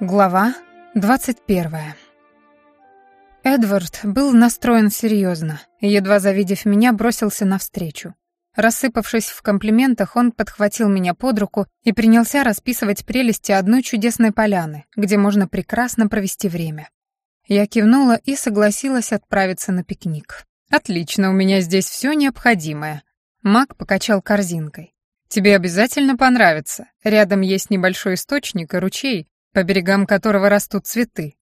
Глава 21. Эдвард был настроен серьезно едва завидев меня, бросился навстречу. Рассыпавшись в комплиментах, он подхватил меня под руку и принялся расписывать прелести одной чудесной поляны, где можно прекрасно провести время. Я кивнула и согласилась отправиться на пикник. «Отлично, у меня здесь все необходимое». Мак покачал корзинкой. «Тебе обязательно понравится. Рядом есть небольшой источник и ручей, по берегам которого растут цветы.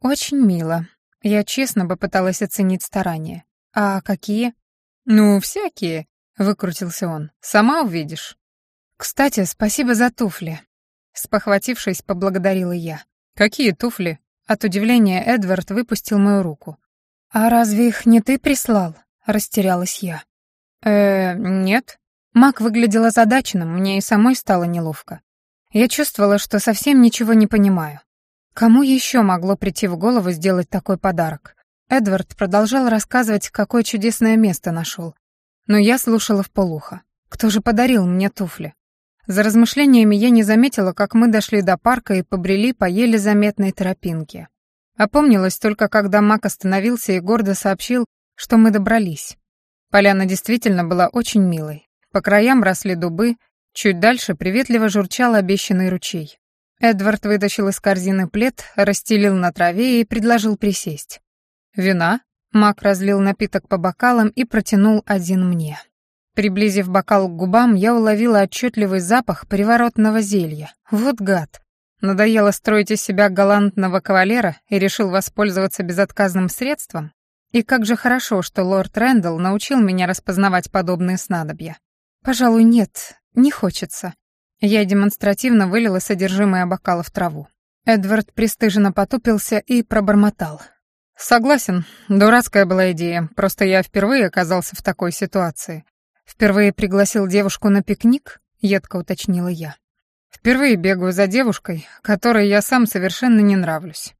Очень мило. Я честно попыталась оценить старания. А какие? Ну, всякие, выкрутился он. Сама увидишь. Кстати, спасибо за туфли. Спохватившись, поблагодарила я. Какие туфли? От удивления Эдвард выпустил мою руку. А разве их не ты прислал? Растерялась я. Э, нет. Мак выглядел озадаченным, мне и самой стало неловко. Я чувствовала, что совсем ничего не понимаю. Кому еще могло прийти в голову сделать такой подарок? Эдвард продолжал рассказывать, какое чудесное место нашел. Но я слушала вполуха. Кто же подарил мне туфли? За размышлениями я не заметила, как мы дошли до парка и побрели по еле заметной тропинке. Опомнилась только, когда Мак остановился и гордо сообщил, что мы добрались. Поляна действительно была очень милой. По краям росли дубы, Чуть дальше приветливо журчал обещанный ручей. Эдвард вытащил из корзины плед, расстелил на траве и предложил присесть. «Вина?» Мак разлил напиток по бокалам и протянул один мне. Приблизив бокал к губам, я уловила отчетливый запах приворотного зелья. Вот гад. Надоело строить из себя галантного кавалера и решил воспользоваться безотказным средством? И как же хорошо, что лорд Рэндалл научил меня распознавать подобные снадобья. Пожалуй, нет, не хочется. Я демонстративно вылила содержимое бокала в траву. Эдвард пристыженно потупился и пробормотал. «Согласен, дурацкая была идея, просто я впервые оказался в такой ситуации. Впервые пригласил девушку на пикник?» — едко уточнила я. «Впервые бегаю за девушкой, которой я сам совершенно не нравлюсь».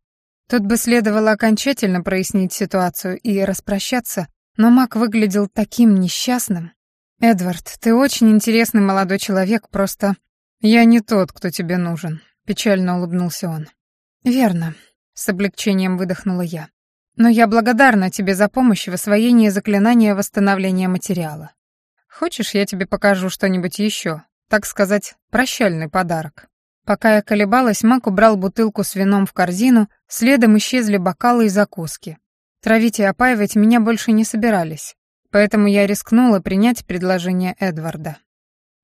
Тут бы следовало окончательно прояснить ситуацию и распрощаться, но Мак выглядел таким несчастным. «Эдвард, ты очень интересный молодой человек, просто...» «Я не тот, кто тебе нужен», — печально улыбнулся он. «Верно», — с облегчением выдохнула я. «Но я благодарна тебе за помощь в освоении заклинания восстановления материала. Хочешь, я тебе покажу что-нибудь еще, так сказать, прощальный подарок?» Пока я колебалась, Мак убрал бутылку с вином в корзину, следом исчезли бокалы и закуски. Травить и опаивать меня больше не собирались, Поэтому я рискнула принять предложение Эдварда.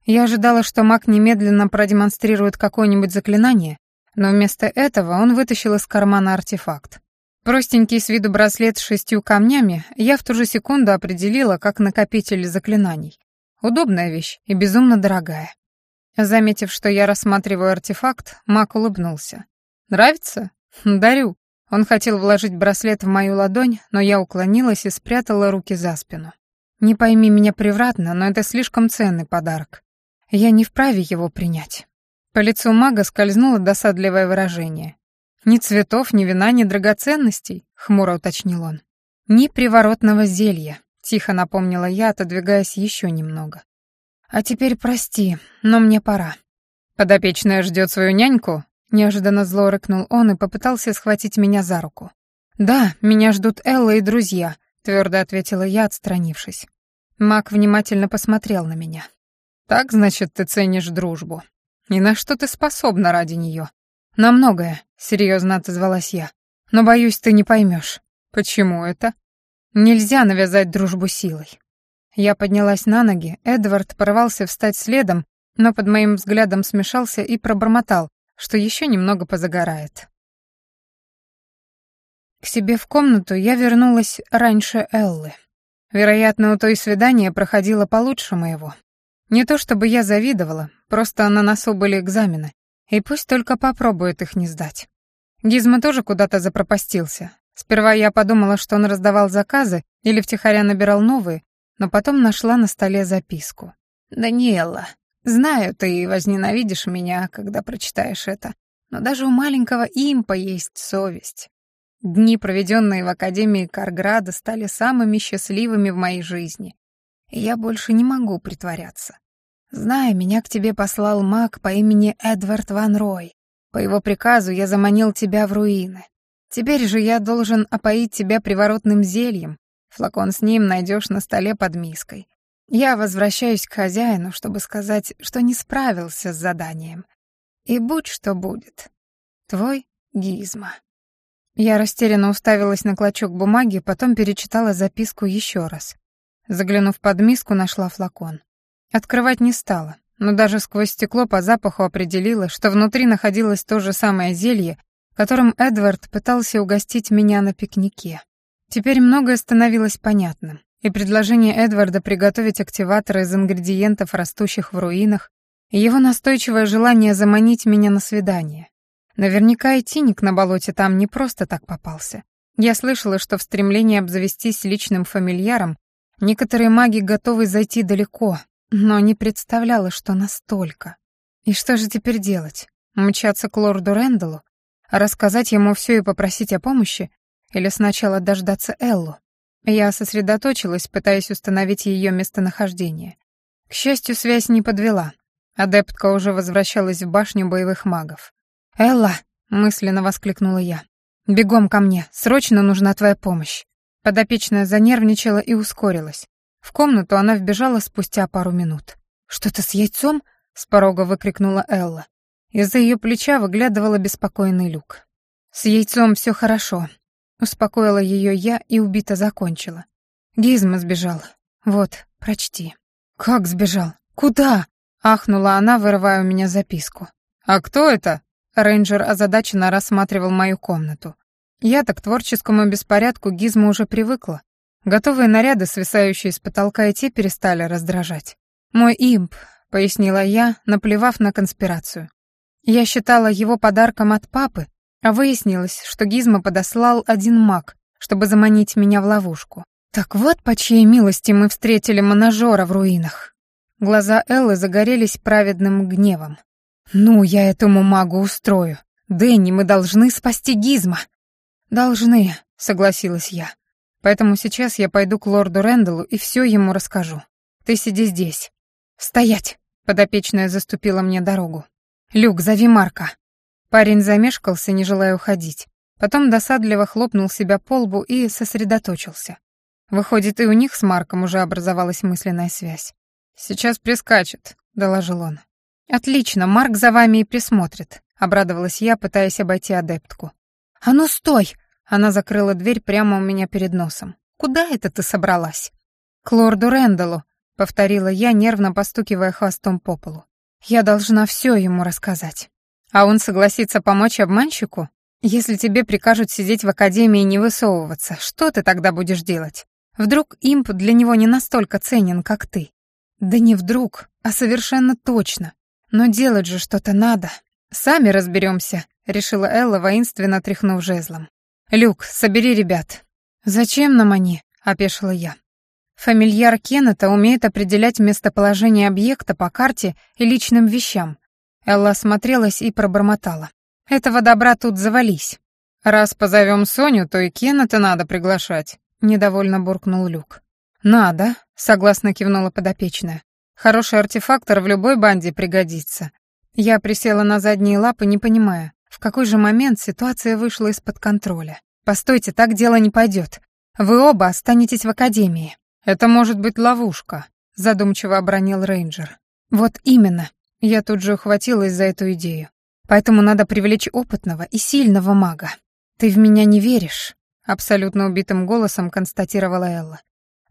Я ожидала, что маг немедленно продемонстрирует какое-нибудь заклинание, но вместо этого он вытащил из кармана артефакт. Простенький с виду браслет с шестью камнями я в ту же секунду определила как накопитель заклинаний. Удобная вещь и безумно дорогая. Заметив, что я рассматриваю артефакт, маг улыбнулся. «Нравится? Дарю. Он хотел вложить браслет в мою ладонь, но я уклонилась и спрятала руки за спину. Не пойми меня превратно, но это слишком ценный подарок. Я не вправе его принять. По лицу мага скользнуло досадливое выражение. «Ни цветов, ни вина, ни драгоценностей», — хмуро уточнил он. «Ни приворотного зелья», — тихо напомнила я, отодвигаясь еще немного. «А теперь прости, но мне пора». «Подопечная ждет свою няньку?» Неожиданно зло рыкнул он и попытался схватить меня за руку. «Да, меня ждут Элла и друзья», — твердо ответила я, отстранившись. Мак внимательно посмотрел на меня. «Так, значит, ты ценишь дружбу. И на что ты способна ради нее?» «На многое», — серьезно отозвалась я. «Но, боюсь, ты не поймешь. Почему это?» «Нельзя навязать дружбу силой». Я поднялась на ноги, Эдвард порвался встать следом, но под моим взглядом смешался и пробормотал, что еще немного позагорает. К себе в комнату я вернулась раньше Эллы. Вероятно, у той свидание проходило получше моего. Не то чтобы я завидовала, просто на носу были экзамены, и пусть только попробует их не сдать. Гизма тоже куда-то запропастился. Сперва я подумала, что он раздавал заказы или втихаря набирал новые, но потом нашла на столе записку. «Даниэла, Знаю, ты возненавидишь меня, когда прочитаешь это, но даже у маленького импа есть совесть. Дни, проведенные в Академии Карграда, стали самыми счастливыми в моей жизни. И я больше не могу притворяться. Знаю, меня к тебе послал маг по имени Эдвард Ван Рой. По его приказу я заманил тебя в руины. Теперь же я должен опоить тебя приворотным зельем. Флакон с ним найдешь на столе под миской. Я возвращаюсь к хозяину, чтобы сказать, что не справился с заданием. И будь что будет. Твой Гизма. Я растерянно уставилась на клочок бумаги, потом перечитала записку еще раз. Заглянув под миску, нашла флакон. Открывать не стала, но даже сквозь стекло по запаху определила, что внутри находилось то же самое зелье, которым Эдвард пытался угостить меня на пикнике. Теперь многое становилось понятным, и предложение Эдварда приготовить активатор из ингредиентов, растущих в руинах, и его настойчивое желание заманить меня на свидание. Наверняка и Тиник на болоте там не просто так попался. Я слышала, что в стремлении обзавестись личным фамильяром некоторые маги готовы зайти далеко, но не представляла, что настолько. И что же теперь делать? Мчаться к лорду Рэндаллу? Рассказать ему все и попросить о помощи? Или сначала дождаться Эллу? Я сосредоточилась, пытаясь установить ее местонахождение. К счастью, связь не подвела. Адептка уже возвращалась в башню боевых магов. «Элла!» — мысленно воскликнула я. «Бегом ко мне, срочно нужна твоя помощь». Подопечная занервничала и ускорилась. В комнату она вбежала спустя пару минут. «Что-то с яйцом?» — с порога выкрикнула Элла. Из-за ее плеча выглядывала беспокойный люк. «С яйцом все хорошо», — успокоила ее я и убито закончила. Гизма сбежал. Вот, прочти. «Как сбежал? Куда?» — ахнула она, вырывая у меня записку. «А кто это?» Рейнджер озадаченно рассматривал мою комнату. Я-то к творческому беспорядку Гизма уже привыкла. Готовые наряды, свисающие с потолка, и те перестали раздражать. «Мой имп», — пояснила я, наплевав на конспирацию. Я считала его подарком от папы, а выяснилось, что Гизма подослал один маг, чтобы заманить меня в ловушку. Так вот, по чьей милости мы встретили монажера в руинах. Глаза Эллы загорелись праведным гневом. «Ну, я этому магу устрою. Дэнни, мы должны спасти Гизма». «Должны», — согласилась я. «Поэтому сейчас я пойду к лорду Рэндаллу и все ему расскажу. Ты сиди здесь». «Стоять!» — подопечная заступила мне дорогу. «Люк, зови Марка». Парень замешкался, не желая уходить. Потом досадливо хлопнул себя по лбу и сосредоточился. Выходит, и у них с Марком уже образовалась мысленная связь. «Сейчас прискачет», — доложил он. «Отлично, Марк за вами и присмотрит», — обрадовалась я, пытаясь обойти адептку. «А ну стой!» — она закрыла дверь прямо у меня перед носом. «Куда это ты собралась?» «К лорду Рэндаллу», — повторила я, нервно постукивая хвостом по полу. «Я должна все ему рассказать. А он согласится помочь обманщику? Если тебе прикажут сидеть в академии и не высовываться, что ты тогда будешь делать? Вдруг имп для него не настолько ценен, как ты?» «Да не вдруг, а совершенно точно. Но делать же что-то надо. Сами разберемся, решила Элла, воинственно тряхнув жезлом. Люк, собери ребят. Зачем нам они? опешила я. Фамильяр Кеннета умеет определять местоположение объекта по карте и личным вещам. Элла осмотрелась и пробормотала. Этого добра тут завались. Раз позовем Соню, то и Кеннета надо приглашать, недовольно буркнул Люк. Надо, согласно кивнула подопечная. Хороший артефактор в любой банде пригодится. Я присела на задние лапы, не понимая, в какой же момент ситуация вышла из-под контроля. «Постойте, так дело не пойдет. Вы оба останетесь в академии. Это может быть ловушка», — задумчиво обронил рейнджер. «Вот именно. Я тут же ухватилась за эту идею. Поэтому надо привлечь опытного и сильного мага. Ты в меня не веришь», — абсолютно убитым голосом констатировала Элла.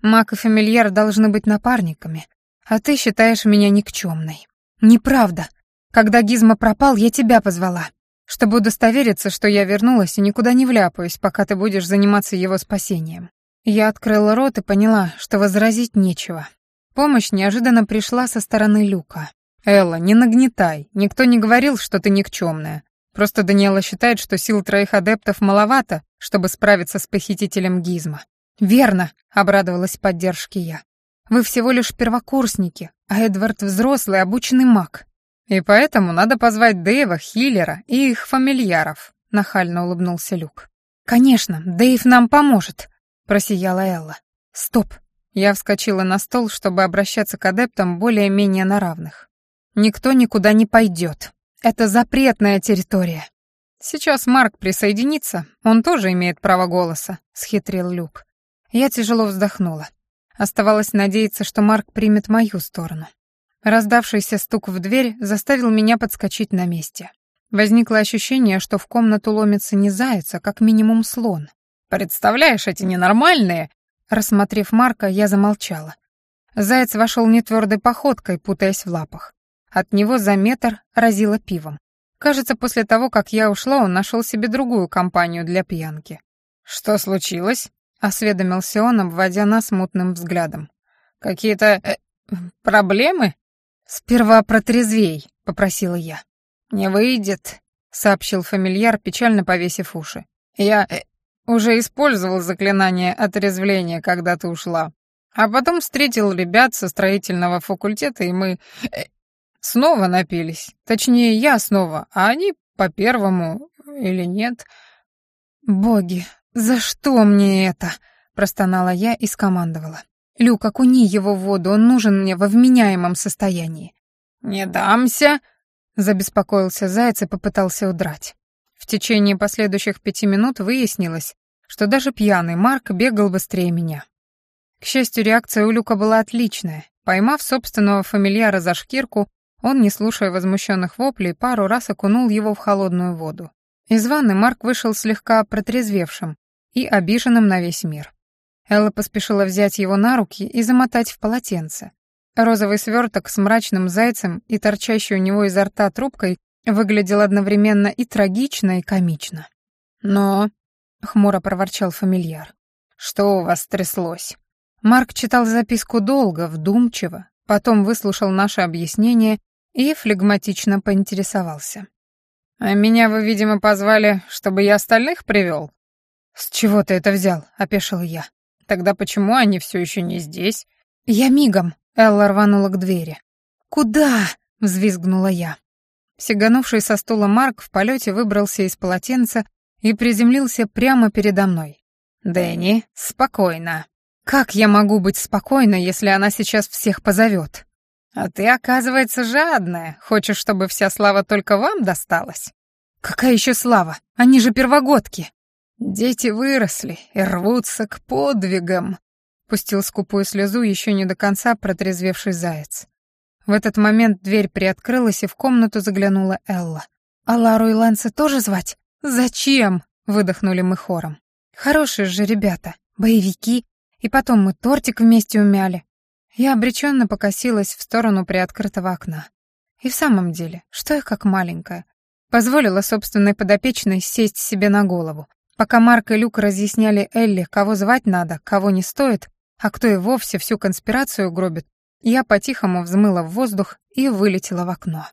«Маг и фамильяр должны быть напарниками, а ты считаешь меня никчемной. Неправда. Когда Гизма пропал, я тебя позвала, чтобы удостовериться, что я вернулась и никуда не вляпаюсь, пока ты будешь заниматься его спасением. Я открыла рот и поняла, что возразить нечего. Помощь неожиданно пришла со стороны Люка. «Элла, не нагнетай. Никто не говорил, что ты никчемная. Просто Даниэла считает, что сил троих адептов маловато, чтобы справиться с похитителем Гизма». «Верно», — обрадовалась поддержке я. Вы всего лишь первокурсники, а Эдвард взрослый, обученный маг. И поэтому надо позвать Дэйва, Хиллера и их фамильяров», — нахально улыбнулся Люк. «Конечно, Дэйв нам поможет», — просияла Элла. «Стоп!» Я вскочила на стол, чтобы обращаться к адептам более-менее на равных. «Никто никуда не пойдет. Это запретная территория. Сейчас Марк присоединится, он тоже имеет право голоса, схитрил Люк. Я тяжело вздохнула. Оставалось надеяться, что Марк примет мою сторону. Раздавшийся стук в дверь заставил меня подскочить на месте. Возникло ощущение, что в комнату ломится не заяц, а как минимум слон. «Представляешь, эти ненормальные!» Рассмотрев Марка, я замолчала. Заяц вошел нетвердой походкой, путаясь в лапах. От него за метр разило пивом. Кажется, после того, как я ушла, он нашел себе другую компанию для пьянки. «Что случилось?» — осведомился он, обводя нас мутным взглядом. «Какие-то... Э, проблемы?» «Сперва протрезвей», — попросила я. «Не выйдет», — сообщил фамильяр, печально повесив уши. «Я э, уже использовал заклинание отрезвления, когда ты ушла. А потом встретил ребят со строительного факультета, и мы э, снова напились. Точнее, я снова, а они по первому или нет». «Боги, за что мне это?» — простонала я и скомандовала. «Люк, окуни его в воду, он нужен мне во вменяемом состоянии». «Не дамся!» — забеспокоился заяц и попытался удрать. В течение последующих пяти минут выяснилось, что даже пьяный Марк бегал быстрее меня. К счастью, реакция у Люка была отличная. Поймав собственного фамильяра за шкирку, он, не слушая возмущенных воплей, пару раз окунул его в холодную воду. Из ванны Марк вышел слегка протрезвевшим и обиженным на весь мир. Элла поспешила взять его на руки и замотать в полотенце. Розовый сверток с мрачным зайцем и торчащей у него изо рта трубкой выглядел одновременно и трагично, и комично. «Но...» — хмуро проворчал фамильяр. «Что у вас тряслось?» Марк читал записку долго, вдумчиво, потом выслушал наше объяснение и флегматично поинтересовался. «А меня вы, видимо, позвали, чтобы я остальных привел?» «С чего ты это взял?» — опешил я. «Тогда почему они все еще не здесь?» «Я мигом», Элла рванула к двери. «Куда?» — взвизгнула я. Сиганувший со стула Марк в полете выбрался из полотенца и приземлился прямо передо мной. «Дэнни, спокойно». «Как я могу быть спокойна, если она сейчас всех позовет?» «А ты, оказывается, жадная. Хочешь, чтобы вся слава только вам досталась?» «Какая еще слава? Они же первогодки!» «Дети выросли и рвутся к подвигам», Пустил скупую слезу еще не до конца протрезвевший заяц. В этот момент дверь приоткрылась, и в комнату заглянула Элла. «А Лару и Лэнса тоже звать? Зачем?» — выдохнули мы хором. «Хорошие же ребята, боевики, и потом мы тортик вместе умяли». Я обреченно покосилась в сторону приоткрытого окна. И в самом деле, что я как маленькая? Позволила собственной подопечной сесть себе на голову. Пока Марк и Люк разъясняли Элли, кого звать надо, кого не стоит, а кто и вовсе всю конспирацию гробит, я по-тихому взмыла в воздух и вылетела в окно.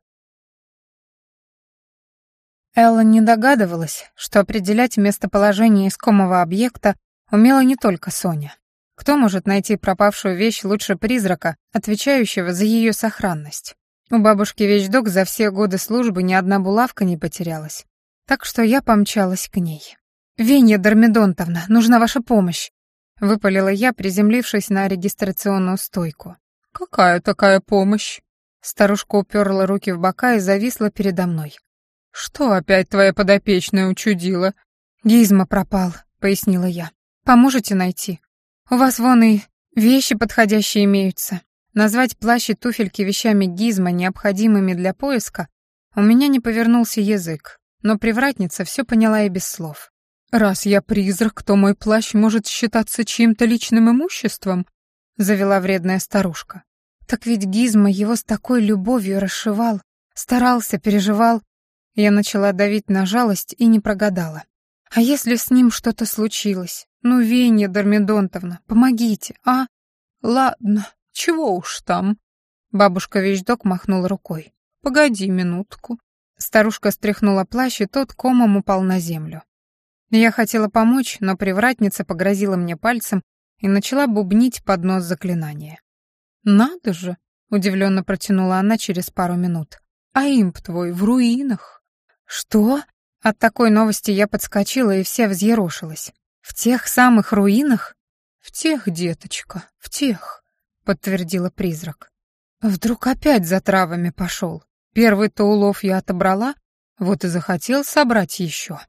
Элла не догадывалась, что определять местоположение искомого объекта умела не только Соня. Кто может найти пропавшую вещь лучше призрака, отвечающего за ее сохранность? У бабушки вещдок за все годы службы ни одна булавка не потерялась. Так что я помчалась к ней. «Венья Дормидонтовна, нужна ваша помощь!» — выпалила я, приземлившись на регистрационную стойку. «Какая такая помощь?» Старушка уперла руки в бока и зависла передо мной. «Что опять твоя подопечная учудила?» «Гизма пропал», — пояснила я. «Поможете найти? У вас вон и вещи подходящие имеются. Назвать плащ и туфельки вещами Гизма, необходимыми для поиска, у меня не повернулся язык, но привратница все поняла и без слов. «Раз я призрак, то мой плащ может считаться чьим-то личным имуществом», — завела вредная старушка. «Так ведь Гизма его с такой любовью расшивал, старался, переживал». Я начала давить на жалость и не прогадала. «А если с ним что-то случилось? Ну, Венья Дормидонтовна, помогите, а?» «Ладно, чего уж там?» Бабушка вещдок махнула рукой. «Погоди минутку». Старушка стряхнула плащ, и тот комом упал на землю. Я хотела помочь, но привратница погрозила мне пальцем и начала бубнить под нос заклинания. «Надо же!» — удивленно протянула она через пару минут. «А имп твой в руинах!» «Что?» От такой новости я подскочила и вся взъерошилась. «В тех самых руинах?» «В тех, деточка, в тех», — подтвердила призрак. «Вдруг опять за травами пошел?» Первый-то улов я отобрала, вот и захотел собрать еще.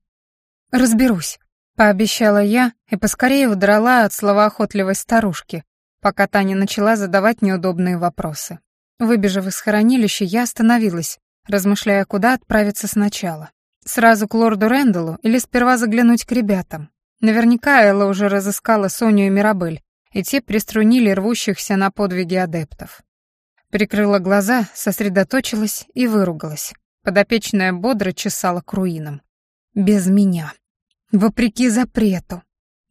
«Разберусь», — пообещала я и поскорее удрала от словоохотливой старушки, пока Таня начала задавать неудобные вопросы. Выбежав из хранилища, я остановилась, размышляя, куда отправиться сначала. Сразу к лорду Рэндаллу или сперва заглянуть к ребятам. Наверняка Элла уже разыскала Соню и Мирабель, и те приструнили рвущихся на подвиги адептов. Прикрыла глаза, сосредоточилась и выругалась. Подопечная бодро чесала к руинам. Без меня. Вопреки запрету.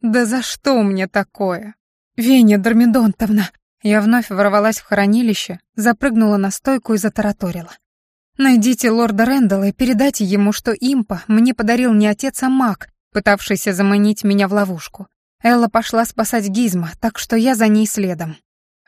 Да за что мне такое? Веня Дормидонтовна! Я вновь ворвалась в хранилище, запрыгнула на стойку и затараторила. Найдите лорда Рэндалла и передайте ему, что импа мне подарил не отец, а маг, пытавшийся заманить меня в ловушку. Элла пошла спасать Гизма, так что я за ней следом.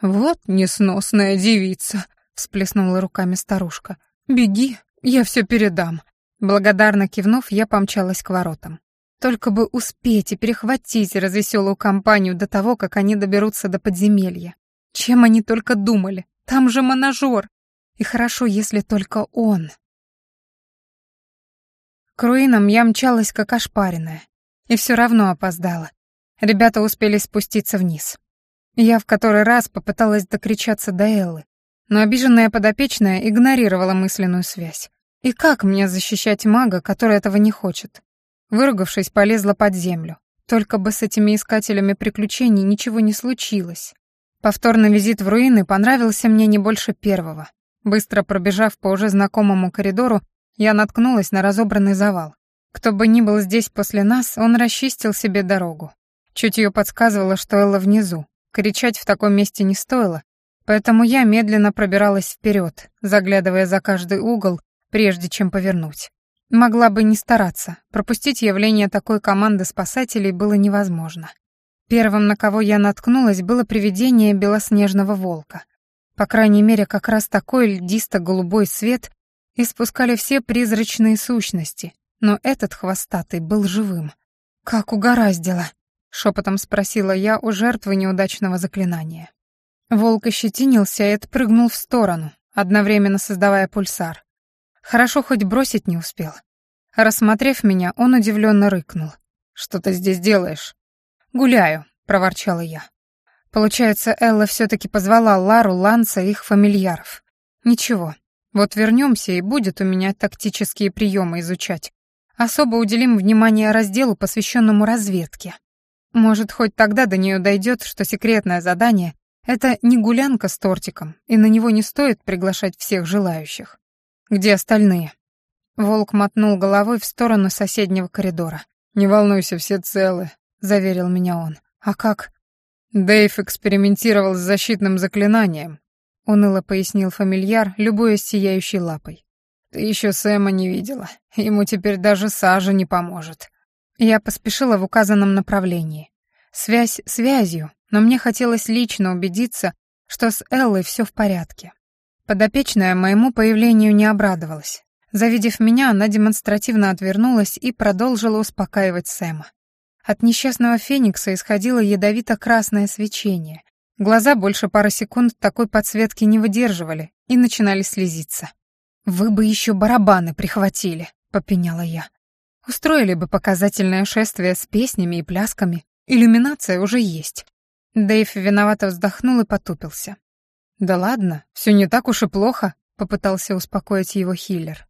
«Вот несносная девица», — всплеснула руками старушка. «Беги, я все передам». Благодарно кивнув, я помчалась к воротам. Только бы успеть и перехватить развеселую компанию до того, как они доберутся до подземелья. Чем они только думали? Там же монажер. И хорошо, если только он. К руинам я мчалась как ошпаренная. И все равно опоздала. Ребята успели спуститься вниз. Я в который раз попыталась докричаться до Эллы, но обиженная подопечная игнорировала мысленную связь. И как мне защищать мага, который этого не хочет? Выругавшись, полезла под землю. Только бы с этими искателями приключений ничего не случилось. Повторный визит в руины понравился мне не больше первого. Быстро пробежав по уже знакомому коридору, я наткнулась на разобранный завал. Кто бы ни был здесь после нас, он расчистил себе дорогу. Чутье подсказывало, что Элла внизу. Кричать в таком месте не стоило, поэтому я медленно пробиралась вперед, заглядывая за каждый угол, прежде чем повернуть. Могла бы не стараться, пропустить явление такой команды спасателей было невозможно. Первым, на кого я наткнулась, было привидение белоснежного волка. По крайней мере, как раз такой льдисто-голубой свет испускали все призрачные сущности, но этот хвостатый был живым. «Как угораздило!» — шепотом спросила я у жертвы неудачного заклинания. Волк ощетинился и отпрыгнул в сторону, одновременно создавая пульсар. Хорошо хоть бросить не успел. Рассмотрев меня, он удивленно рыкнул. «Что ты здесь делаешь?» «Гуляю», — проворчала я. Получается, Элла все-таки позвала Лару, Ланса и их фамильяров. Ничего, вот вернемся и будет у меня тактические приемы изучать. Особо уделим внимание разделу, посвященному разведке. Может, хоть тогда до нее дойдет, что секретное задание — это не гулянка с тортиком, и на него не стоит приглашать всех желающих. Где остальные? Волк мотнул головой в сторону соседнего коридора. «Не волнуйся, все целы», — заверил меня он. «А как?» Дэйв экспериментировал с защитным заклинанием, уныло пояснил фамильяр, любуясь сияющей лапой. Ты еще Сэма не видела. Ему теперь даже сажа не поможет. Я поспешила в указанном направлении. Связь связью, но мне хотелось лично убедиться, что с Эллой все в порядке. Подопечная моему появлению не обрадовалась. Завидев меня, она демонстративно отвернулась и продолжила успокаивать Сэма. От несчастного феникса исходило ядовито-красное свечение. Глаза больше пары секунд такой подсветки не выдерживали и начинали слезиться. «Вы бы еще барабаны прихватили», — попеняла я. «Устроили бы показательное шествие с песнями и плясками. Иллюминация уже есть». Дэйв виновато вздохнул и потупился. «Да ладно, все не так уж и плохо», — попытался успокоить его хиллер.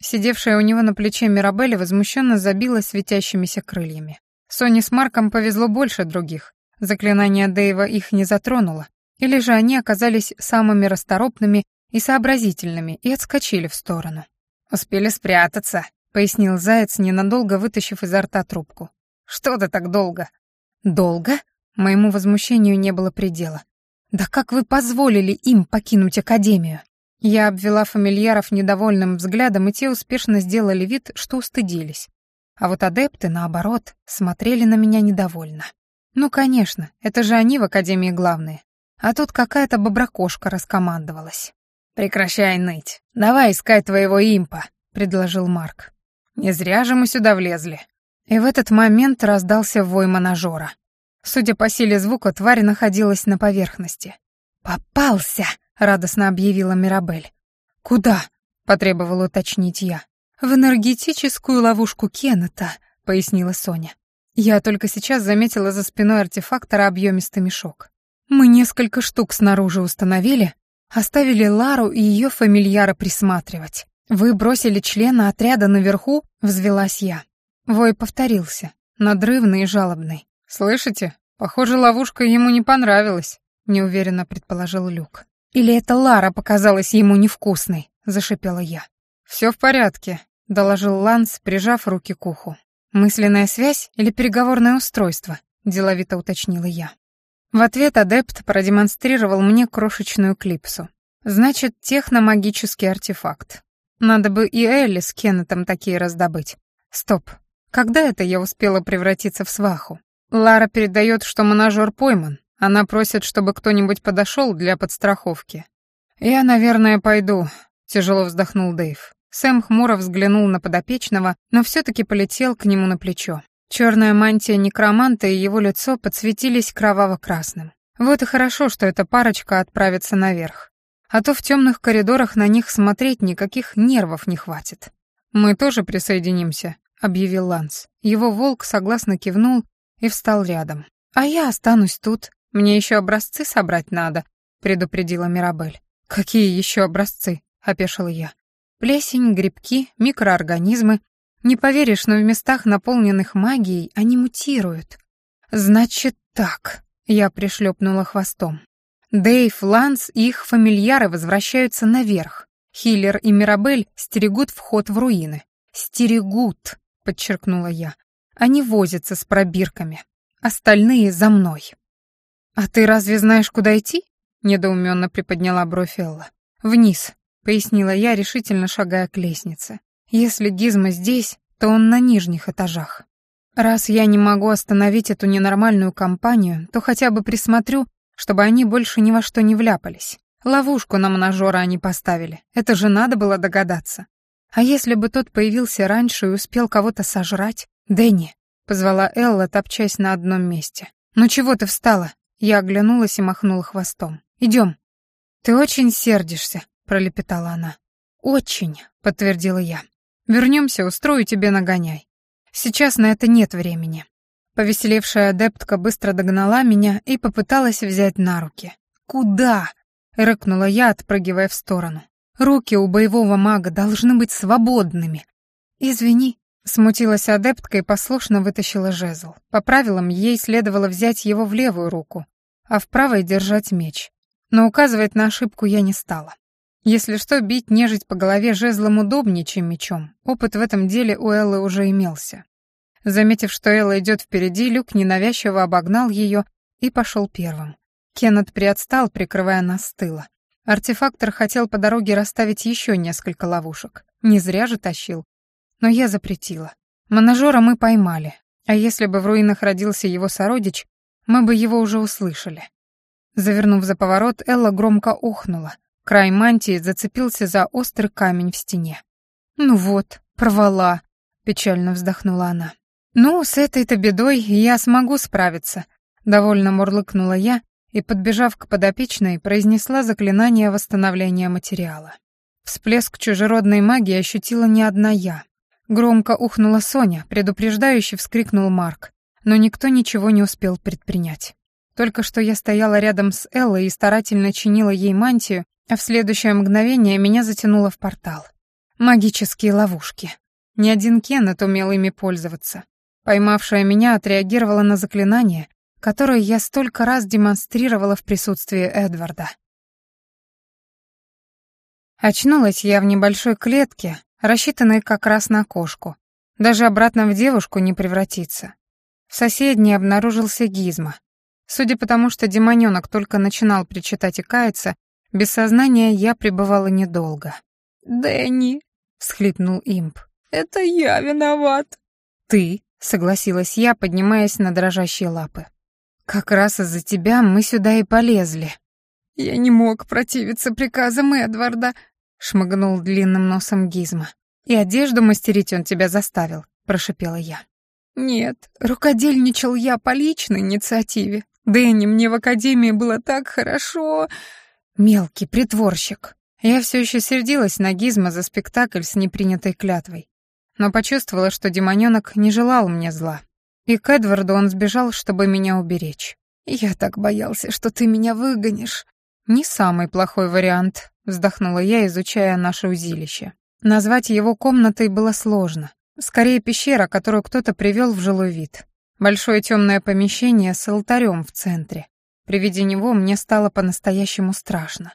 Сидевшая у него на плече Мирабель возмущенно забилась светящимися крыльями. Соне с Марком повезло больше других. Заклинание Дэйва их не затронуло. Или же они оказались самыми расторопными и сообразительными и отскочили в сторону. «Успели спрятаться», — пояснил Заяц, ненадолго вытащив изо рта трубку. «Что ты так долго?» «Долго?» Моему возмущению не было предела. «Да как вы позволили им покинуть Академию?» Я обвела фамильяров недовольным взглядом, и те успешно сделали вид, что устыдились. А вот адепты, наоборот, смотрели на меня недовольно. Ну, конечно, это же они в Академии главные. А тут какая-то боброкошка раскомандовалась. «Прекращай ныть. Давай искать твоего импа», — предложил Марк. «Не зря же мы сюда влезли». И в этот момент раздался вой монажора. Судя по силе звука, тварь находилась на поверхности. «Попался!» — радостно объявила Мирабель. «Куда?» потребовал уточнить я. «В энергетическую ловушку Кеннета», — пояснила Соня. Я только сейчас заметила за спиной артефактора объемистый мешок. Мы несколько штук снаружи установили, оставили Лару и ее фамильяра присматривать. Вы бросили члена отряда наверху, взвелась я. Вой повторился, надрывный и жалобный. «Слышите? Похоже, ловушка ему не понравилась», — неуверенно предположил Люк. «Или это Лара показалась ему невкусной?» — зашипела я. «Все в порядке», — доложил Ланс, прижав руки к уху. «Мысленная связь или переговорное устройство?» — деловито уточнила я. В ответ адепт продемонстрировал мне крошечную клипсу. Значит, техномагический артефакт. Надо бы и Элли с Кеннетом такие раздобыть. Стоп. Когда это я успела превратиться в сваху? Лара передает, что монажер пойман. Она просит, чтобы кто-нибудь подошел для подстраховки. «Я, наверное, пойду», — тяжело вздохнул Дэйв. Сэм хмуро взглянул на подопечного, но все-таки полетел к нему на плечо. Черная мантия некроманта и его лицо подсветились кроваво-красным. Вот и хорошо, что эта парочка отправится наверх. А то в темных коридорах на них смотреть никаких нервов не хватит. «Мы тоже присоединимся», — объявил Ланс. Его волк согласно кивнул и встал рядом. «А я останусь тут. Мне еще образцы собрать надо», — предупредила Мирабель. «Какие еще образцы?» — опешила я. Плесень, грибки, микроорганизмы. Не поверишь, но в местах, наполненных магией, они мутируют. Значит так, я пришлепнула хвостом. Дейв, Ланс и их фамильяры возвращаются наверх. Хиллер и Мирабель стерегут вход в руины. «Стерегут», — подчеркнула я. «Они возятся с пробирками. Остальные за мной». «А ты разве знаешь, куда идти?» — недоуменно приподняла бровь Элла. «Вниз», пояснила я, решительно шагая к лестнице. Если Гизма здесь, то он на нижних этажах. Раз я не могу остановить эту ненормальную компанию, то хотя бы присмотрю, чтобы они больше ни во что не вляпались. Ловушку на монажера они поставили. Это же надо было догадаться. А если бы тот появился раньше и успел кого-то сожрать? Дэнни, позвала Элла, топчась на одном месте. Ну чего ты встала? Я оглянулась и махнула хвостом. Идем. Ты очень сердишься, пролепетала она. «Очень», — подтвердила я. «Вернемся, устрою тебе нагоняй. Сейчас на это нет времени». Повеселевшая адептка быстро догнала меня и попыталась взять на руки. «Куда?» — рыкнула я, отпрыгивая в сторону. «Руки у боевого мага должны быть свободными». «Извини», — смутилась адептка и послушно вытащила жезл. По правилам, ей следовало взять его в левую руку, а в правой держать меч. Но указывать на ошибку я не стала. Если что, бить нежить по голове жезлом удобнее, чем мечом. Опыт в этом деле у Эллы уже имелся. Заметив, что Элла идет впереди, Люк ненавязчиво обогнал ее и пошел первым. Кеннет приотстал, прикрывая нас с тыла. Артефактор хотел по дороге расставить еще несколько ловушек. Не зря же тащил. Но я запретила. Монажера мы поймали, а если бы в руинах родился его сородич, мы бы его уже услышали. Завернув за поворот, Элла громко ухнула — Край мантии зацепился за острый камень в стене. «Ну вот, провала», — печально вздохнула она. «Ну, с этой-то бедой я смогу справиться», — довольно мурлыкнула я и, подбежав к подопечной, произнесла заклинание восстановления материала. Всплеск чужеродной магии ощутила не одна я. Громко ухнула Соня, предупреждающе вскрикнул Марк, но никто ничего не успел предпринять. Только что я стояла рядом с Эллой и старательно чинила ей мантию, а в следующее мгновение меня затянуло в портал. Магические ловушки. Ни один Кеннет умел ими пользоваться. Поймавшая меня отреагировала на заклинание, которое я столько раз демонстрировала в присутствии Эдварда. Очнулась я в небольшой клетке, рассчитанной как раз на кошку. Даже обратно в девушку не превратиться. В соседней обнаружился Гизма. Судя по тому, что демонёнок только начинал причитать и каяться, без сознания я пребывала недолго. «Дэнни», — всхлипнул имп, — «это я виноват». «Ты», — согласилась я, поднимаясь на дрожащие лапы. «Как раз из-за тебя мы сюда и полезли». «Я не мог противиться приказам Эдварда», — шмыгнул длинным носом Гизма. «И одежду мастерить он тебя заставил», — прошипела я. «Нет, рукодельничал я по личной инициативе. Дэнни, мне в академии было так хорошо...» «Мелкий притворщик», Я все еще сердилась на Гизма за спектакль с непринятой клятвой, но почувствовала, что демонёнок не желал мне зла. И к Эдварду он сбежал, чтобы меня уберечь. «Я так боялся, что ты меня выгонишь». «Не самый плохой вариант», — вздохнула я, изучая наше узилище. Назвать его комнатой было сложно. Скорее, пещера, которую кто-то привел в жилой вид. Большое темное помещение с алтарем в центре. При виде него мне стало по-настоящему страшно.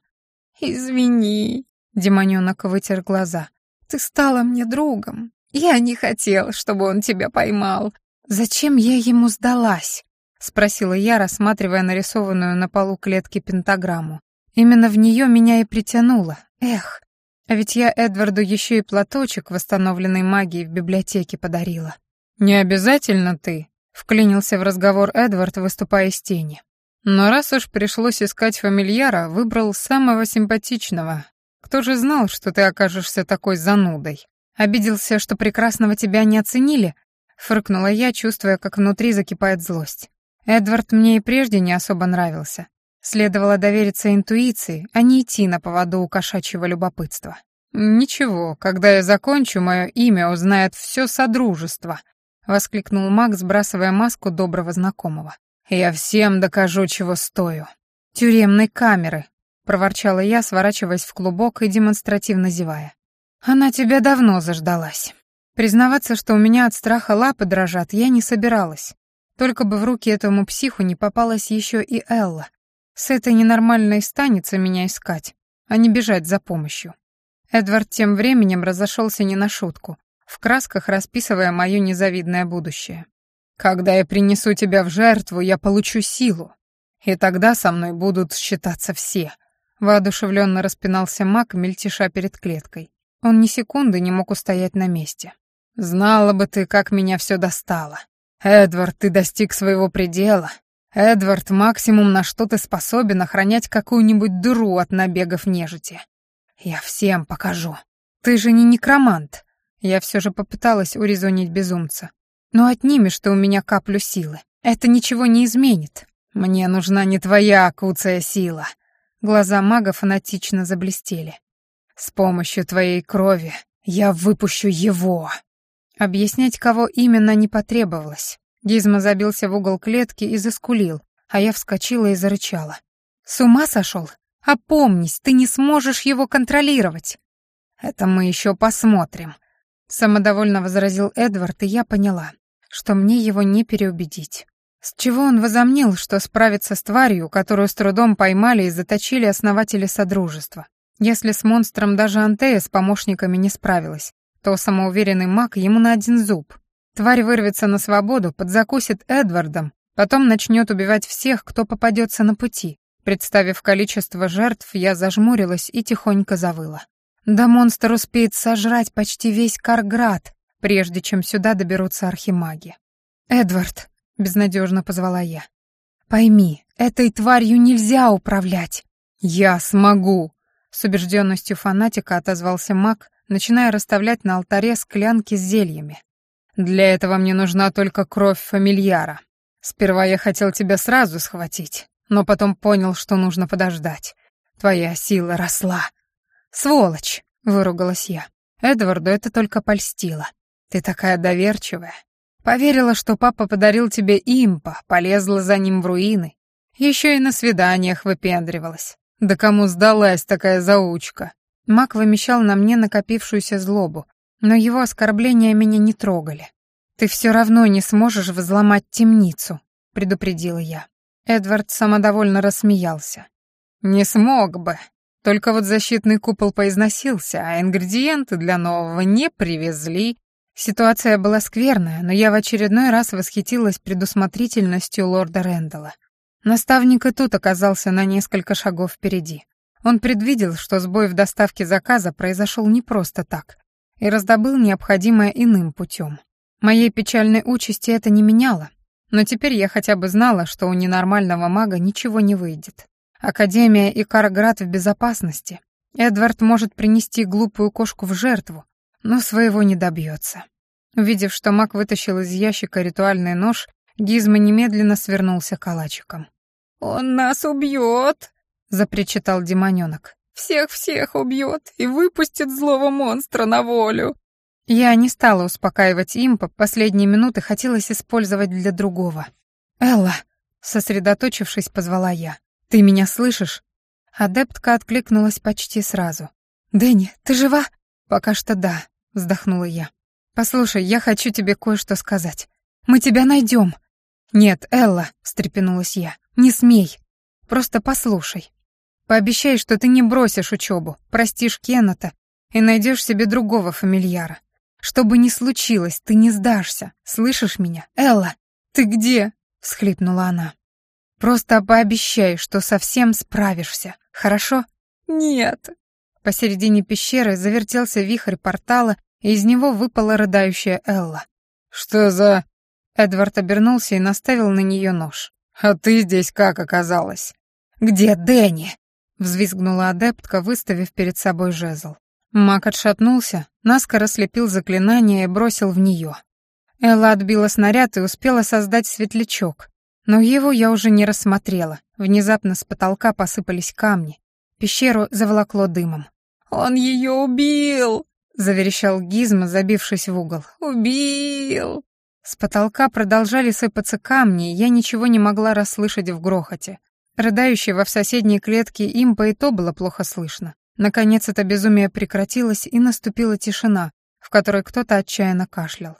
«Извини», — демонёнок вытер глаза. «Ты стала мне другом. Я не хотел, чтобы он тебя поймал. Зачем я ему сдалась?» — спросила я, рассматривая нарисованную на полу клетки пентаграмму. Именно в нее меня и притянуло. Эх, а ведь я Эдварду еще и платочек восстановленной магией в библиотеке подарила. «Не обязательно ты», — вклинился в разговор Эдвард, выступая из тени. Но раз уж пришлось искать фамильяра, выбрал самого симпатичного. Кто же знал, что ты окажешься такой занудой? Обиделся, что прекрасного тебя не оценили? Фыркнула я, чувствуя, как внутри закипает злость. Эдвард мне и прежде не особо нравился. Следовало довериться интуиции, а не идти на поводу у кошачьего любопытства. «Ничего, когда я закончу, мое имя узнает все Содружество», — воскликнул Мак, сбрасывая маску доброго знакомого. Я всем докажу, чего стою. Тюремной камеры, проворчала я, сворачиваясь в клубок и демонстративно зевая. Она тебя давно заждалась. Признаваться, что у меня от страха лапы дрожат, я не собиралась. Только бы в руки этому психу не попалась еще и Элла. С этой ненормальной станется меня искать, а не бежать за помощью. Эдвард тем временем разошелся не на шутку, в красках расписывая мое незавидное будущее. Когда я принесу тебя в жертву, я получу силу, и тогда со мной будут считаться все. Воодушевленно распинался маг, мельтеша перед клеткой. Он ни секунды не мог устоять на месте. Знала бы ты, как меня все достало. Эдвард, ты достиг своего предела. Эдвард, максимум, на что ты способен, охранять какую-нибудь дыру от набегов нежити. Я всем покажу. Ты же не некромант. Я все же попыталась урезонить безумца. Но отнимешь ты у меня каплю силы. Это ничего не изменит. Мне нужна не твоя куцая сила. Глаза мага фанатично заблестели. С помощью твоей крови я выпущу его. Объяснять, кого именно, не потребовалось. Гизма забился в угол клетки и заскулил, а я вскочила и зарычала. «С ума сошел? Опомнись, ты не сможешь его контролировать!» «Это мы еще посмотрим», — самодовольно возразил Эдвард, и я поняла что мне его не переубедить. С чего он возомнил, что справится с тварью, которую с трудом поймали и заточили основатели Содружества? Если с монстром даже Антея с помощниками не справилась, то самоуверенный маг ему на один зуб. Тварь вырвется на свободу, подзакусит Эдвардом, потом начнет убивать всех, кто попадется на пути. Представив количество жертв, я зажмурилась и тихонько завыла. Да монстр успеет сожрать почти весь Карград, прежде чем сюда доберутся архимаги. «Эдвард», — безнадежно позвала я, — «пойми, этой тварью нельзя управлять». «Я смогу», — с убежденностью фанатика отозвался маг, начиная расставлять на алтаре склянки с зельями. «Для этого мне нужна только кровь фамильяра. Сперва я хотел тебя сразу схватить, но потом понял, что нужно подождать. Твоя сила росла». «Сволочь!» — выругалась я. Эдварду это только польстило. Ты такая доверчивая. Поверила, что папа подарил тебе импа, полезла за ним в руины. Еще и на свиданиях выпендривалась. Да кому сдалась такая заучка? Мак вымещал на мне накопившуюся злобу, но его оскорбления меня не трогали. «Ты все равно не сможешь взломать темницу», — предупредила я. Эдвард самодовольно рассмеялся. «Не смог бы. Только вот защитный купол поизносился, а ингредиенты для нового не привезли, Ситуация была скверная, но я в очередной раз восхитилась предусмотрительностью лорда Рэндалла. Наставник и тут оказался на несколько шагов впереди. Он предвидел, что сбой в доставке заказа произошел не просто так, и раздобыл необходимое иным путем. Моей печальной участи это не меняло, но теперь я хотя бы знала, что у ненормального мага ничего не выйдет. Академия и Карград в безопасности. Эдвард может принести глупую кошку в жертву, но своего не добьется. Увидев, что маг вытащил из ящика ритуальный нож, Гизма немедленно свернулся калачиком. «Он нас убьет!» — запричитал демонёнок. Всех-всех убьет и выпустит злого монстра на волю. Я не стала успокаивать импа, последние минуты хотелось использовать для другого. «Элла», — сосредоточившись, позвала я. «Ты меня слышишь?» Адептка откликнулась почти сразу. «Дэнни, ты жива?» «Пока что да», — вздохнула я. «Послушай, я хочу тебе кое-что сказать. Мы тебя найдем». «Нет, Элла», — встрепенулась я, — «не смей. Просто послушай. Пообещай, что ты не бросишь учебу, простишь Кеннета и найдешь себе другого фамильяра. Что бы ни случилось, ты не сдашься. Слышишь меня, Элла? Ты где?» — всхлипнула она. «Просто пообещай, что совсем справишься, хорошо?» «Нет». Посередине пещеры завертелся вихрь портала, и из него выпала рыдающая Элла. «Что за...» Эдвард обернулся и наставил на нее нож. «А ты здесь как оказалась?» «Где Дэнни?» — взвизгнула адептка, выставив перед собой жезл. Маг отшатнулся, наскоро слепил заклинание и бросил в нее. Элла отбила снаряд и успела создать светлячок, но его я уже не рассмотрела. Внезапно с потолка посыпались камни. Пещеру заволокло дымом. «Он ее убил!» — заверещал Гизма, забившись в угол. «Убил!» С потолка продолжали сыпаться камни, я ничего не могла расслышать в грохоте. Рыдающего в соседней клетке импа и то было плохо слышно. Наконец это безумие прекратилось, и наступила тишина, в которой кто-то отчаянно кашлял.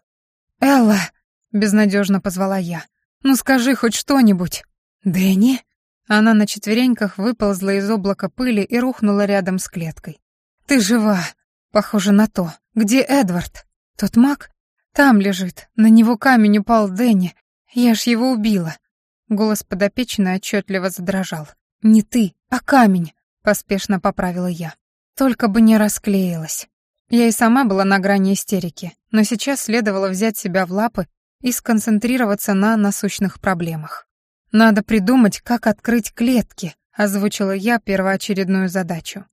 «Элла!» — безнадежно позвала я. «Ну скажи хоть что-нибудь!» «Дэнни?» Она на четвереньках выползла из облака пыли и рухнула рядом с клеткой. «Ты жива! Похоже на то. Где Эдвард? Тот маг? Там лежит. На него камень упал Дэнни. Я ж его убила. Голос подопечной отчетливо задрожал. «Не ты, а камень», — поспешно поправила я. «Только бы не расклеилась». Я и сама была на грани истерики, но сейчас следовало взять себя в лапы и сконцентрироваться на насущных проблемах. «Надо придумать, как открыть клетки», — озвучила я первоочередную задачу.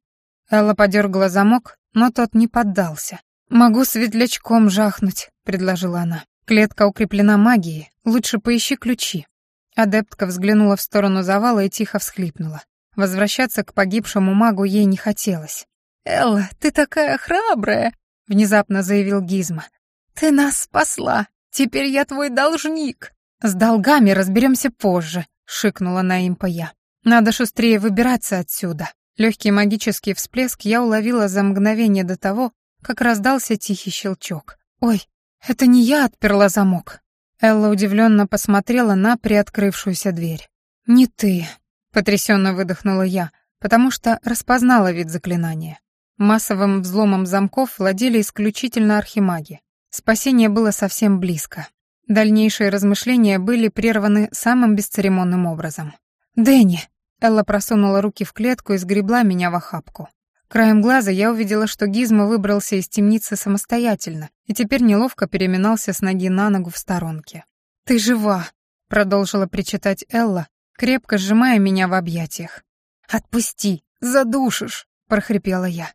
Элла подергала замок, но тот не поддался. «Могу светлячком жахнуть», — предложила она. «Клетка укреплена магией. Лучше поищи ключи». Адептка взглянула в сторону завала и тихо всхлипнула. Возвращаться к погибшему магу ей не хотелось. «Элла, ты такая храбрая!» — внезапно заявил Гизма. «Ты нас спасла! Теперь я твой должник!» «С долгами разберемся позже», — шикнула на импа я. «Надо шустрее выбираться отсюда». Легкий магический всплеск я уловила за мгновение до того, как раздался тихий щелчок. «Ой, это не я отперла замок!» Элла удивленно посмотрела на приоткрывшуюся дверь. «Не ты», — потрясенно выдохнула я, потому что распознала вид заклинания. Массовым взломом замков владели исключительно архимаги. Спасение было совсем близко. Дальнейшие размышления были прерваны самым бесцеремонным образом. «Дэнни!» Элла просунула руки в клетку и сгребла меня в охапку. Краем глаза я увидела, что Гизмо выбрался из темницы самостоятельно и теперь неловко переминался с ноги на ногу в сторонке. «Ты жива!» — продолжила причитать Элла, крепко сжимая меня в объятиях. «Отпусти! Задушишь!» — прохрипела я.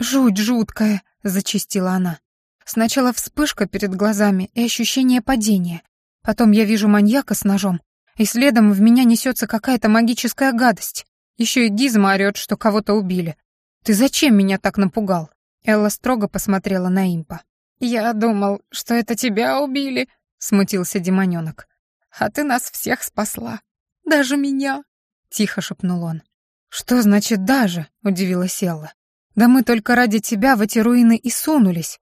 «Жуть жуткая!» — зачистила она. Сначала вспышка перед глазами и ощущение падения. Потом я вижу маньяка с ножом, и следом в меня несется какая-то магическая гадость. Еще и Гизма орёт, что кого-то убили, «Ты зачем меня так напугал?» Элла строго посмотрела на импа. «Я думал, что это тебя убили», — смутился демонёнок. «А ты нас всех спасла. Даже меня», — тихо шепнул он. «Что значит «даже»?» — удивилась Элла. «Да мы только ради тебя в эти руины и сунулись».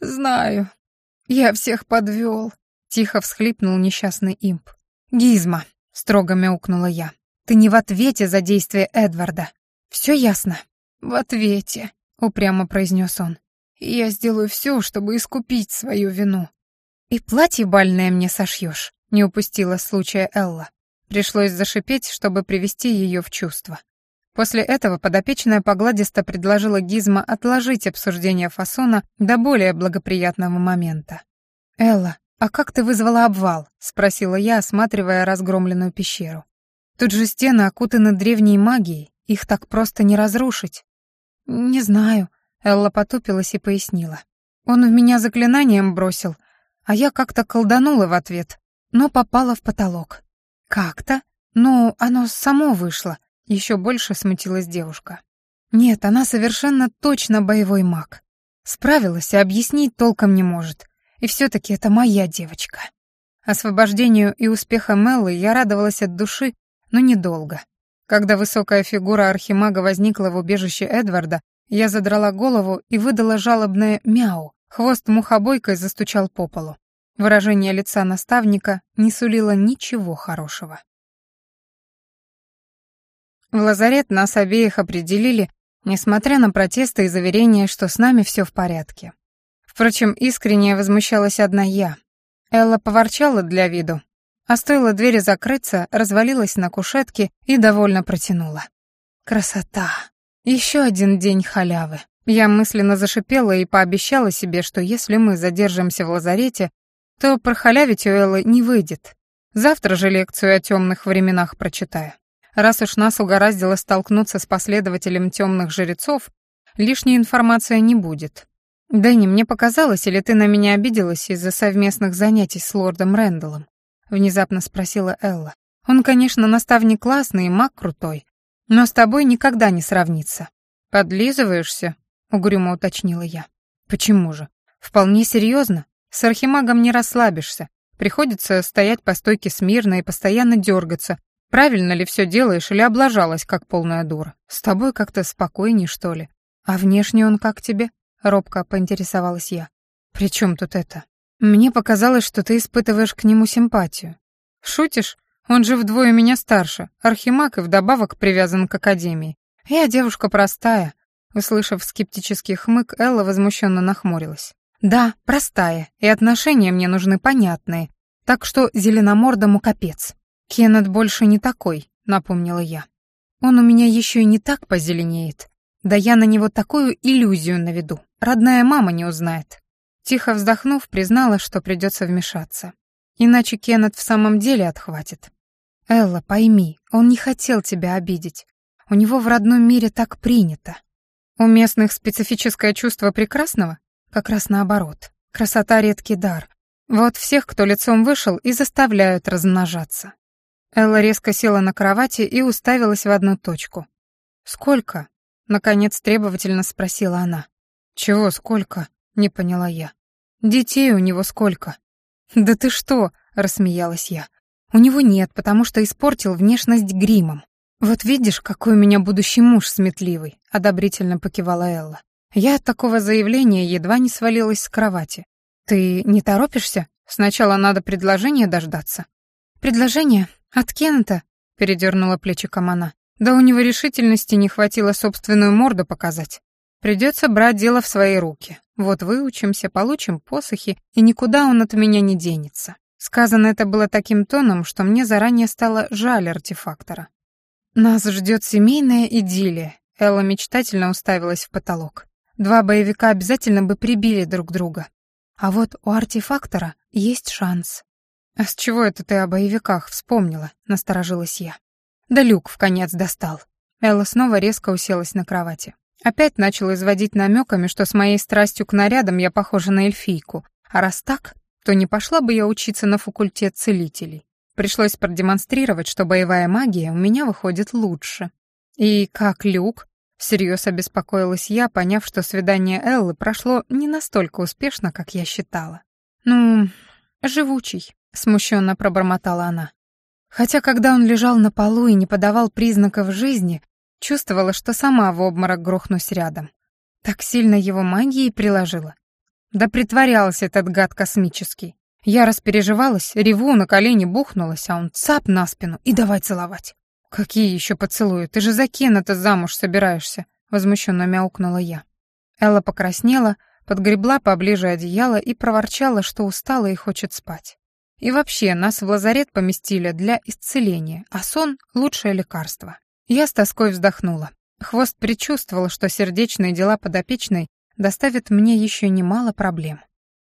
«Знаю. Я всех подвёл», — тихо всхлипнул несчастный имп. «Гизма», — строго мяукнула я, — «ты не в ответе за действия Эдварда. Всё ясно?» «В ответе», — упрямо произнес он. «Я сделаю все, чтобы искупить свою вину». «И платье бальное мне сошьешь», — не упустила случая Элла. Пришлось зашипеть, чтобы привести ее в чувство. После этого подопечная погладисто предложила Гизма отложить обсуждение фасона до более благоприятного момента. «Элла, а как ты вызвала обвал?» — спросила я, осматривая разгромленную пещеру. «Тут же стены окутаны древней магией, их так просто не разрушить». «Не знаю», — Элла потупилась и пояснила. «Он в меня заклинанием бросил, а я как-то колданула в ответ, но попала в потолок». «Как-то? Ну, оно само вышло», — еще больше смутилась девушка. Нет, она совершенно точно боевой маг. Справилась, а объяснить толком не может. И все-таки это моя девочка. Освобождению и успеха Меллы я радовалась от души, но недолго. Когда высокая фигура архимага возникла в убежище Эдварда, я задрала голову и выдала жалобное «мяу». Хвост мухобойкой застучал по полу. Выражение лица наставника не сулило ничего хорошего. В лазарет нас обеих определили, несмотря на протесты и заверения, что с нами все в порядке. Впрочем, искренне возмущалась одна я. Элла поворчала для виду, а стоило двери закрыться, развалилась на кушетке и довольно протянула. Красота! Еще один день халявы. Я мысленно зашипела и пообещала себе, что если мы задержимся в лазарете, то прохалявить у Эллы не выйдет. Завтра же лекцию о темных временах прочитаю. Раз уж нас угораздило столкнуться с последователем темных жрецов, лишней информации не будет. «Дэнни, мне показалось, или ты на меня обиделась из-за совместных занятий с лордом Рэндаллом?» — внезапно спросила Элла. «Он, конечно, наставник классный и маг крутой, но с тобой никогда не сравнится». «Подлизываешься?» — угрюмо уточнила я. «Почему же? Вполне серьезно. С архимагом не расслабишься. Приходится стоять по стойке смирно и постоянно дергаться. Правильно ли все делаешь или облажалась, как полная дура? С тобой как-то спокойней, что ли? А внешне он как тебе?» — робко поинтересовалась я. «При чем тут это? Мне показалось, что ты испытываешь к нему симпатию. Шутишь? Он же вдвое меня старше, архимаг и вдобавок привязан к академии. Я девушка простая». Услышав скептический хмык, Элла возмущенно нахмурилась. «Да, простая, и отношения мне нужны понятные, так что зеленомордому капец. Кеннет больше не такой», — напомнила я. «Он у меня еще и не так позеленеет. Да я на него такую иллюзию наведу. Родная мама не узнает. Тихо вздохнув, признала, что придется вмешаться. Иначе Кеннет в самом деле отхватит. «Элла, пойми, он не хотел тебя обидеть. У него в родном мире так принято. У местных специфическое чувство прекрасного? Как раз наоборот. Красота — редкий дар. Вот всех, кто лицом вышел, и заставляют размножаться». Элла резко села на кровати и уставилась в одну точку. «Сколько?» Наконец требовательно спросила она. «Чего сколько?» — не поняла я. «Детей у него сколько?» «Да ты что?» — рассмеялась я. «У него нет, потому что испортил внешность гримом. Вот видишь, какой у меня будущий муж сметливый», — одобрительно покивала Элла. Я от такого заявления едва не свалилась с кровати. «Ты не торопишься? Сначала надо предложение дождаться». «Предложение? От Кента?» — передернула плечиком она. Да у него решительности не хватило собственную морду показать. Придется брать дело в свои руки. Вот выучимся, получим посохи, и никуда он от меня не денется. Сказано это было таким тоном, что мне заранее стало жаль артефактора. Нас ждет семейная идиллия. Элла мечтательно уставилась в потолок. Два боевика обязательно бы прибили друг друга. А вот у артефактора есть шанс. «А с чего это ты о боевиках вспомнила?» — насторожилась я. Да люк в конец достал. Элла снова резко уселась на кровати. Опять начала изводить намеками, что с моей страстью к нарядам я похожа на эльфийку, а раз так, то не пошла бы я учиться на факультет целителей. Пришлось продемонстрировать, что боевая магия у меня выходит лучше. И как люк, всерьез обеспокоилась я, поняв, что свидание Эллы прошло не настолько успешно, как я считала. «Ну, живучий», — смущенно пробормотала она. Хотя, когда он лежал на полу и не подавал признаков жизни, чувствовала, что сама в обморок грохнусь рядом. Так сильно его магией приложила. Да притворялся этот гад космический. Я распереживалась, реву, на колени бухнулась, а он цап на спину и давай целовать. «Какие еще поцелуи? Ты же за Кена-то замуж собираешься!» — возмущенно мяукнула я. Элла покраснела, подгребла поближе одеяло и проворчала, что устала и хочет спать. И вообще, нас в лазарет поместили для исцеления, а сон — лучшее лекарство. Я с тоской вздохнула. Хвост предчувствовал, что сердечные дела подопечной доставят мне еще немало проблем.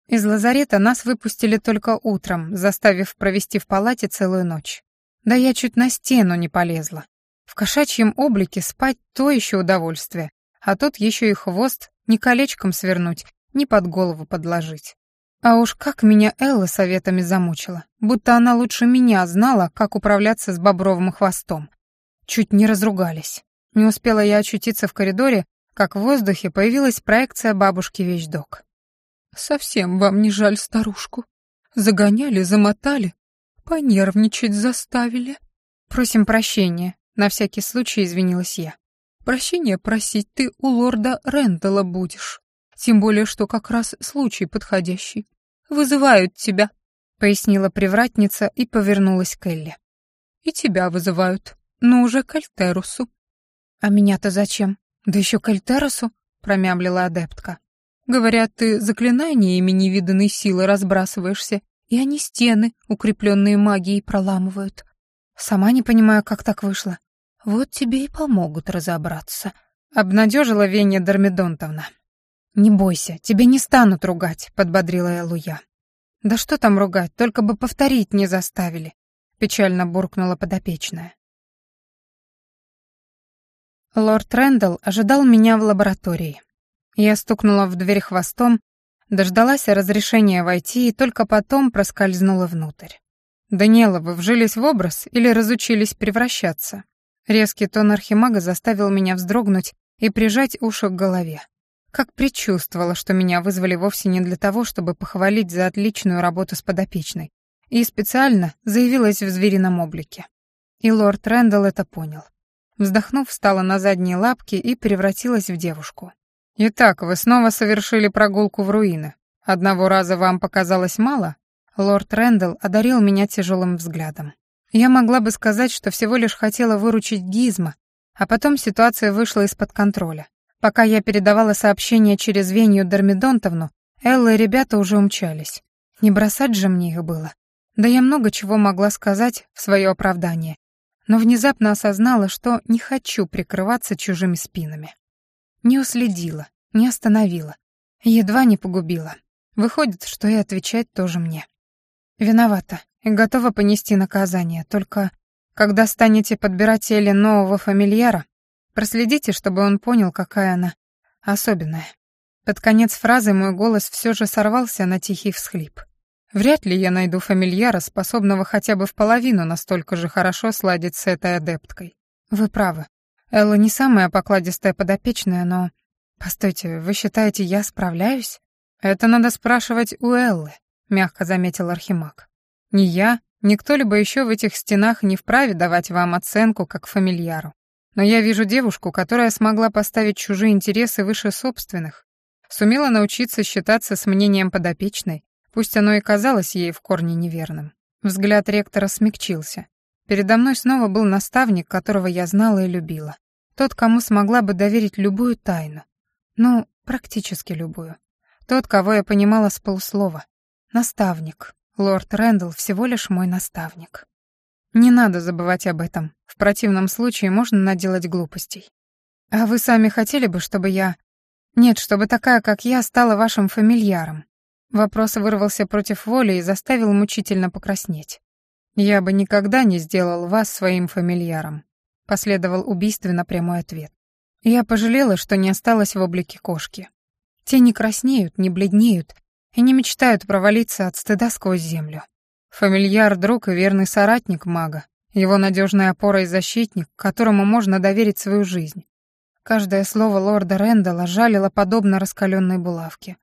Из лазарета нас выпустили только утром, заставив провести в палате целую ночь. Да я чуть на стену не полезла. В кошачьем облике спать то еще удовольствие, а тут еще и хвост ни колечком свернуть, ни под голову подложить. А уж как меня Элла советами замучила, будто она лучше меня знала, как управляться с бобровым хвостом. Чуть не разругались. Не успела я очутиться в коридоре, как в воздухе появилась проекция бабушки Вещдок. «Совсем вам не жаль старушку. Загоняли, замотали, понервничать заставили». «Просим прощения», — на всякий случай извинилась я. «Прощения просить ты у лорда Рэндала будешь. Тем более, что как раз случай подходящий. Вызывают тебя», — пояснила привратница и повернулась к Элли. «И тебя вызывают, но уже к Альтерусу». «А меня-то зачем? Да еще к Альтерусу?» — промямлила адептка. «Говорят, ты заклинаниями невиданной силы разбрасываешься, и они стены, укрепленные магией, проламывают. Сама не понимаю, как так вышло. Вот тебе и помогут разобраться», — обнадежила Веня Дормидонтовна. «Не бойся, тебя не станут ругать», — подбодрила Элуя. «Да что там ругать, только бы повторить не заставили», — печально буркнула подопечная. Лорд Рэндалл ожидал меня в лаборатории. Я стукнула в дверь хвостом, дождалась разрешения войти и только потом проскользнула внутрь. «Даниэла, вы вжились в образ или разучились превращаться?» Резкий тон архимага заставил меня вздрогнуть и прижать уши к голове. Как предчувствовала, что меня вызвали вовсе не для того, чтобы похвалить за отличную работу с подопечной, и специально заявилась в зверином облике. И лорд Рэндалл это понял. Вздохнув, встала на задние лапки и превратилась в девушку. «Итак, вы снова совершили прогулку в руины. Одного раза вам показалось мало?» Лорд Рэндалл одарил меня тяжелым взглядом. Я могла бы сказать, что всего лишь хотела выручить Гизма, а потом ситуация вышла из-под контроля. Пока я передавала сообщение через Венью Дормидонтовну, Элла и ребята уже умчались. Не бросать же мне их было. Да я много чего могла сказать в свое оправдание. Но внезапно осознала, что не хочу прикрываться чужими спинами. Не уследила, не остановила. Едва не погубила. Выходит, что и отвечать тоже мне. Виновата и готова понести наказание, только когда станете подбирать Элли нового фамильяра, Проследите, чтобы он понял, какая она особенная. Под конец фразы мой голос все же сорвался на тихий всхлип. Вряд ли я найду фамильяра, способного хотя бы в половину настолько же хорошо сладить с этой адепткой. Вы правы. Элла не самая покладистая подопечная, но... Постойте, вы считаете, я справляюсь? Это надо спрашивать у Эллы, мягко заметил Архимаг. Ни я, ни кто-либо еще в этих стенах не вправе давать вам оценку как фамильяру. Но я вижу девушку, которая смогла поставить чужие интересы выше собственных, сумела научиться считаться с мнением подопечной, пусть оно и казалось ей в корне неверным. Взгляд ректора смягчился. Передо мной снова был наставник, которого я знала и любила. Тот, кому смогла бы доверить любую тайну. Ну, практически любую. Тот, кого я понимала с полуслова. Наставник. Лорд Рэндалл всего лишь мой наставник. Не надо забывать об этом. В противном случае можно наделать глупостей. А вы сами хотели бы, чтобы я... Нет, чтобы такая, как я, стала вашим фамильяром. Вопрос вырвался против воли и заставил мучительно покраснеть. Я бы никогда не сделал вас своим фамильяром. Последовал убийственно прямой ответ. Я пожалела, что не осталась в облике кошки. Те не краснеют, не бледнеют и не мечтают провалиться от стыда сквозь землю. Фамильяр — друг и верный соратник мага, его надежная опора и защитник, которому можно доверить свою жизнь. Каждое слово лорда Рэндалла жалило подобно раскаленной булавке.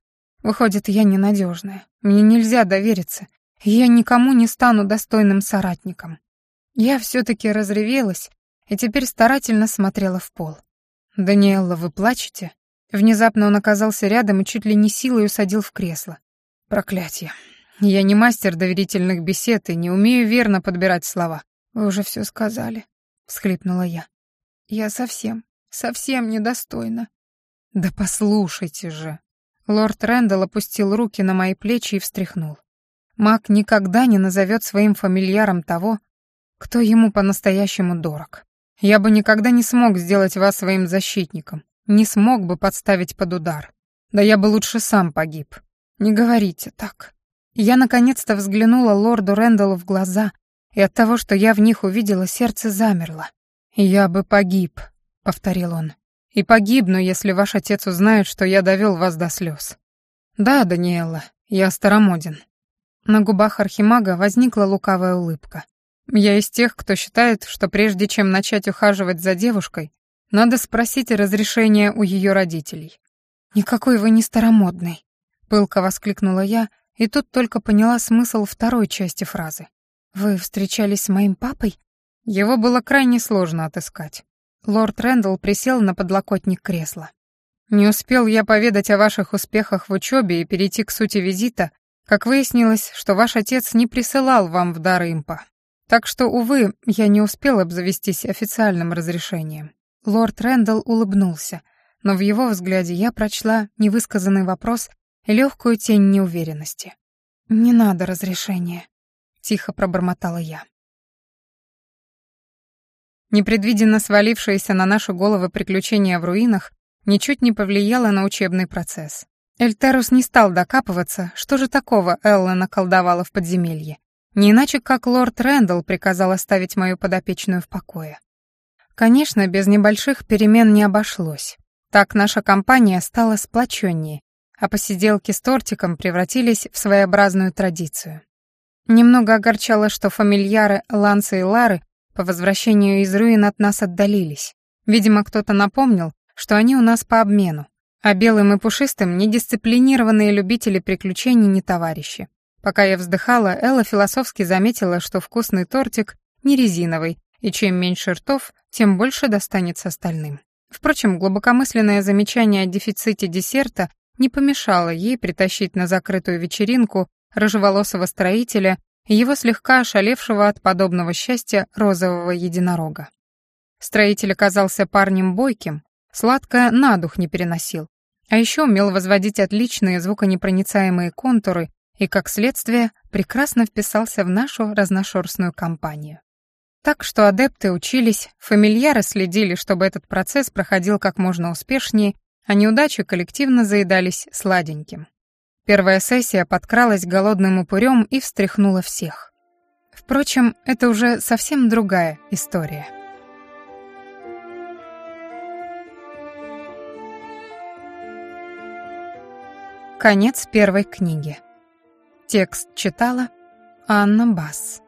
Выходит, я ненадежная, мне нельзя довериться, я никому не стану достойным соратником. Я все-таки разревелась и теперь старательно смотрела в пол. «Даниэлла, вы плачете?» Внезапно он оказался рядом и чуть ли не силой усадил в кресло. Проклятие. Я не мастер доверительных бесед и не умею верно подбирать слова. Вы уже все сказали, всхлипнула я. Я совсем, совсем недостойна. Да послушайте же. Лорд Рэндалл опустил руки на мои плечи и встряхнул. Маг никогда не назовет своим фамильяром того, кто ему по-настоящему дорог. Я бы никогда не смог сделать вас своим защитником, не смог бы подставить под удар. Да я бы лучше сам погиб. Не говорите так. Я наконец-то взглянула лорду Рэндаллу в глаза, и от того, что я в них увидела, сердце замерло. «Я бы погиб», — повторил он. «И погибну, если ваш отец узнает, что я довел вас до слез». «Да, Даниэла, я старомоден». На губах Архимага возникла лукавая улыбка. «Я из тех, кто считает, что прежде чем начать ухаживать за девушкой, Надо спросить разрешения у ее родителей. «Никакой вы не старомодный», — пылко воскликнула я, и тут только поняла смысл второй части фразы. «Вы встречались с моим папой?» Его было крайне сложно отыскать. Лорд Рэндалл присел на подлокотник кресла. «Не успел я поведать о ваших успехах в учебе и перейти к сути визита, как выяснилось, что ваш отец не присылал вам в дар импа. Так что, увы, я не успел обзавестись официальным разрешением. Лорд Рэндалл улыбнулся, но в его взгляде я прочла невысказанный вопрос легкую тень неуверенности. «Не надо разрешения», — тихо пробормотала я. Непредвиденно свалившееся на наши головы приключение в руинах ничуть не повлияло на учебный процесс. Эльтерус не стал докапываться, что же такого Элла наколдовала в подземелье. Не иначе, как лорд Рэндалл приказал оставить мою подопечную в покое. Конечно, без небольших перемен не обошлось. Так наша компания стала сплоченнее, а посиделки с тортиком превратились в своеобразную традицию. Немного огорчало, что фамильяры Ланса и Лары по возвращению из руин от нас отдалились. Видимо, кто-то напомнил, что они у нас по обмену, а белым и пушистым недисциплинированные любители приключений не товарищи. Пока я вздыхала, Элла философски заметила, что вкусный тортик не резиновый, и чем меньше ртов, тем больше достанется остальным. Впрочем, глубокомысленное замечание о дефиците десерта не помешало ей притащить на закрытую вечеринку рыжеволосого строителя и его слегка ошалевшего от подобного счастья розового единорога. Строитель оказался парнем бойким, сладкое на дух не переносил, а еще умел возводить отличные звуконепроницаемые контуры и, как следствие, прекрасно вписался в нашу разношерстную компанию. Так что адепты учились, фамильяры следили, чтобы этот процесс проходил как можно успешнее, а неудачи коллективно заедались сладеньким. Первая сессия подкралась голодным упырем и встряхнула всех. Впрочем, это уже совсем другая история. Конец первой книги. Текст читала Анна Басс.